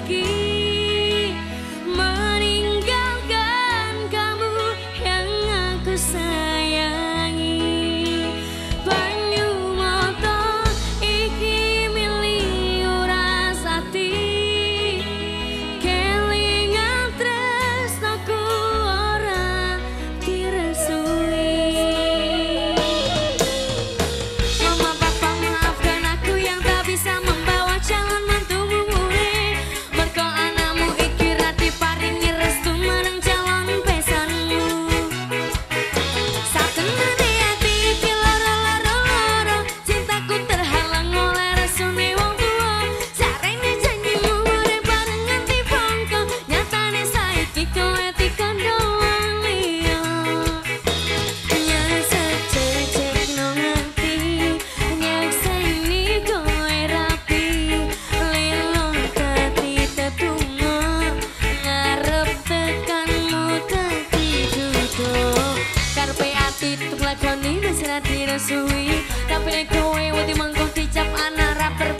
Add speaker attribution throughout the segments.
Speaker 1: pergi tidak suwi. Tapi nek kowe wedi mengkong dicap anak rapper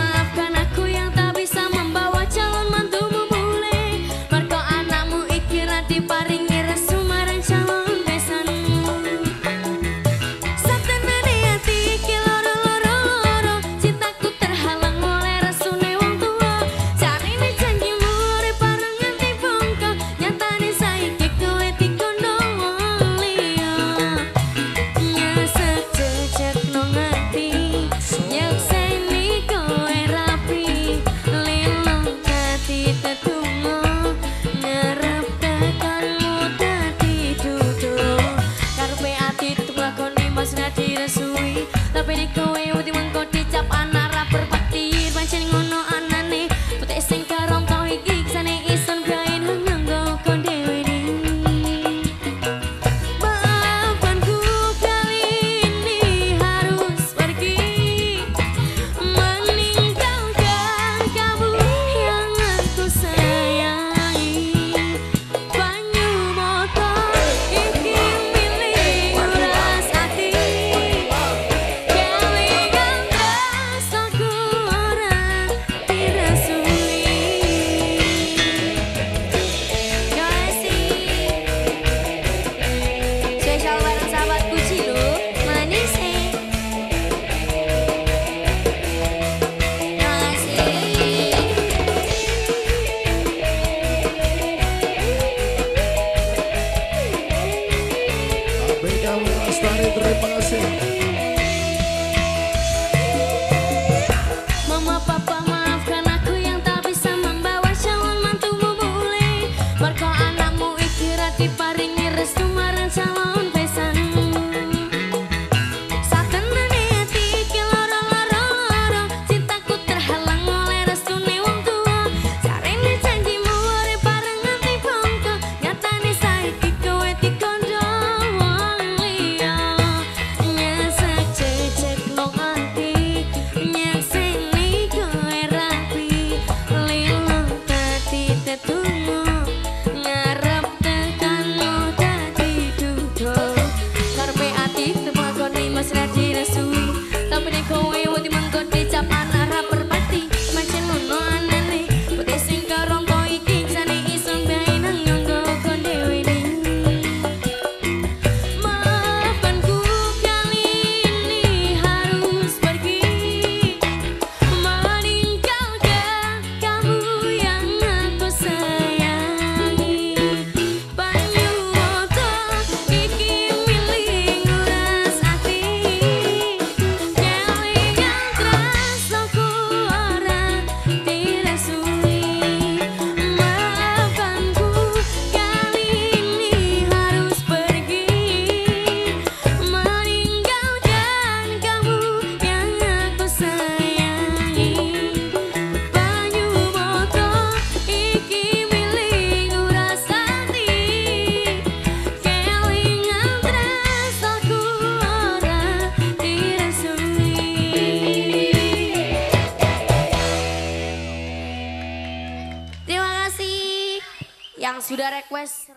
Speaker 1: maafkan aku yang tak agora é com essa.